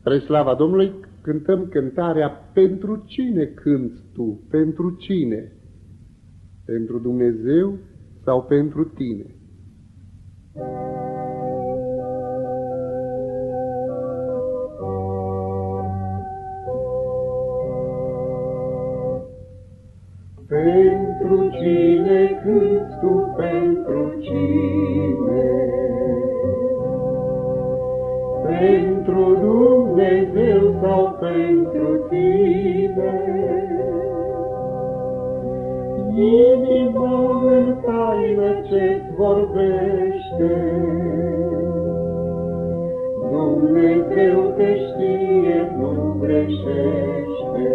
Spre slava Domnului cântăm cântarea Pentru cine cânti tu? Pentru cine? Pentru Dumnezeu sau pentru tine? Pentru cine cânti tu? Pentru cine? Dumnezeu sau pentru tine? Inima în taină ce-ți vorbește, Dumnezeu te știe, nu greșește.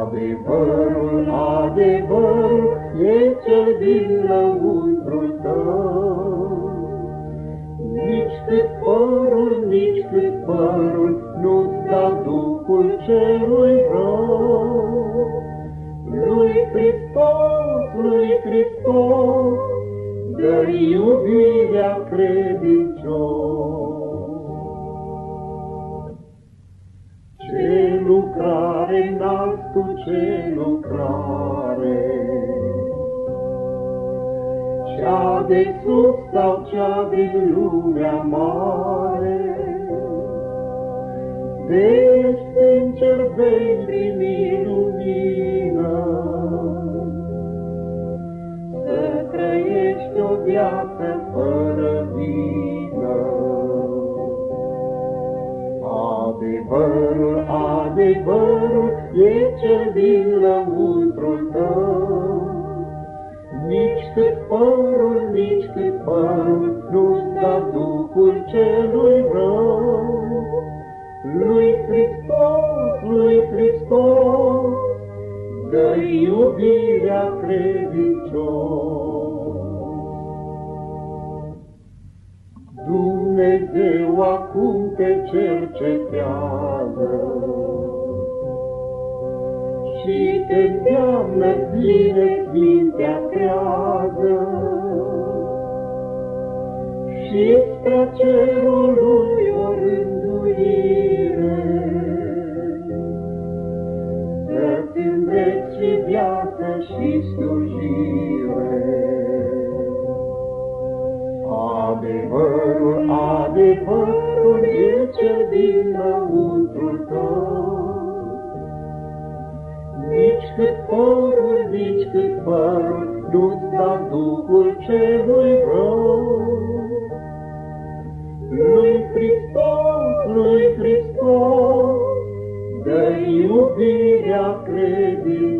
Adevărul, adevărul, e cel din lăuntrul tău, nici cât părul, nici cât părul, nu-ți da Duhul celui rău. Lui Hristos, lui Hristos, dă iubirea credincios. Ce lucrare n tu, ce lucrare, cea de sus sau cea din lumea mare. Deci în cer vei primi lumină, să trăiești o viață fără vină. Adevărul, adevărul e cel din lăuntrul nici cât părul, nici cât părul, nu-ți da Duhul celui rău. Lui Hristos, lui Hristos, dă iubirea credincios. Dumnezeu acum te cercetează și te îndeamnă bine mintea trează și spre cerul lui o rânduire. Să-ți îndreți viață și slujire. Adevărul, adevărul e cel din lăuntrul cât părul, nici cât părul, nu-ți da Duhul celui rău. Lui Hristos, lui Hristos, dă iubirea credință.